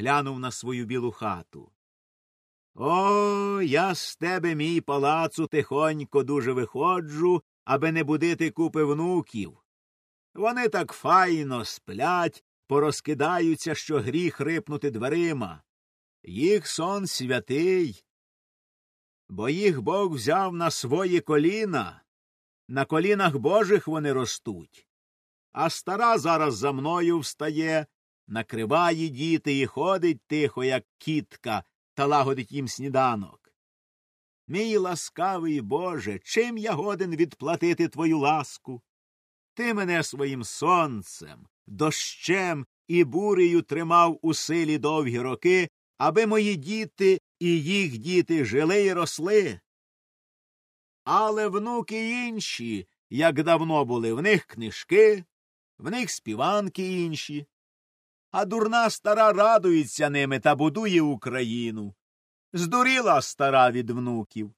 глянув на свою білу хату. О, я з тебе, мій палацу, тихонько дуже виходжу, аби не будити купи внуків. Вони так файно сплять, порозкидаються, що гріх рипнути дверима. Їх сон святий, бо їх Бог взяв на свої коліна, на колінах Божих вони ростуть. А стара зараз за мною встає, накриває діти і ходить тихо, як кітка, та лагодить їм сніданок. Мій ласкавий Боже, чим я годен відплатити твою ласку? Ти мене своїм сонцем, дощем і бурею тримав у силі довгі роки, аби мої діти і їх діти жили й росли. Але внуки інші, як давно були, в них книжки, в них співанки інші. А дурна стара радується ними та будує Україну. Здуріла стара від внуків.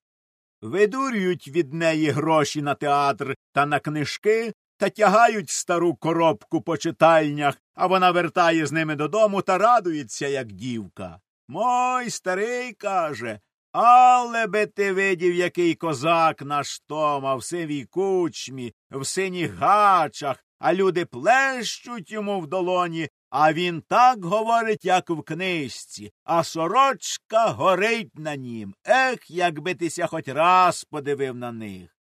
Видурюють від неї гроші на театр та на книжки та тягають стару коробку по читальнях, а вона вертає з ними додому та радується, як дівка. Мой старий каже, але би ти видів, який козак наш Тома в сивій кучмі, в синіх гачах, а люди плещуть йому в долоні, а він так говорить, як в книжці, а сорочка горить на нім. Ех, якби тися хоч раз подивив на них.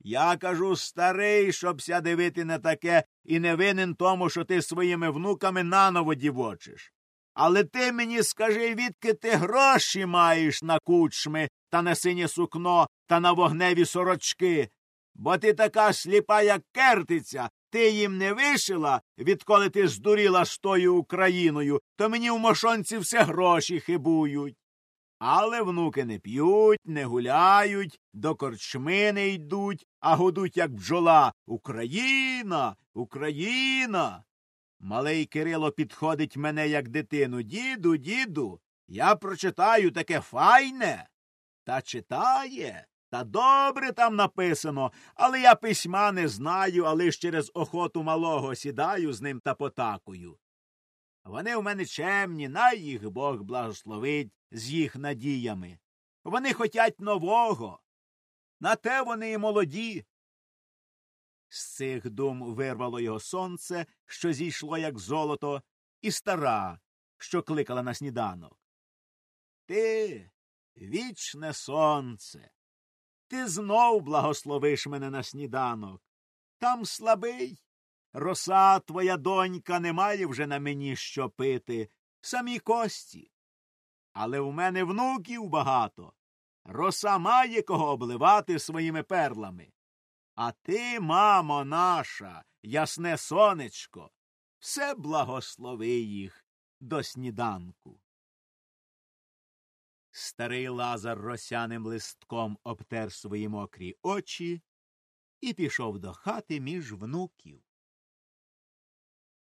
Я кажу старий, щобся дивити на таке, і не винен тому, що ти своїми внуками наново дівочиш. Але ти мені скажи, відки ти гроші маєш на кучми та на синє сукно та на вогневі сорочки, бо ти така сліпа, як кертиця, ти їм не вишила, відколи ти здуріла з тою Україною, то мені в мошонці все гроші хибують. Але внуки не п'ють, не гуляють, до корчми не йдуть, а гудуть, як бджола Україна, Україна. Малий Кирило підходить мене, як дитину. Діду, діду, я прочитаю таке файне. Та читає, та добре там написано, але я письма не знаю, а лиш через охоту малого сідаю з ним та потакую. Вони в мене чемні, най їх Бог благословить з їх надіями. Вони хотять нового. На те вони і молоді. З цих дум вирвало його сонце, що зійшло, як золото, і стара, що кликала на сніданок. Ти, вічне сонце, ти знов благословиш мене на сніданок. Там слабий. Роса твоя донька не має вже на мені що пити, самі кості. Але в мене внуків багато. Роса має кого обливати своїми перлами. А ти, мамо наша, ясне сонечко, все благослови їх до сніданку. Старий лазар росяним листком обтер свої мокрі очі і пішов до хати між внуків.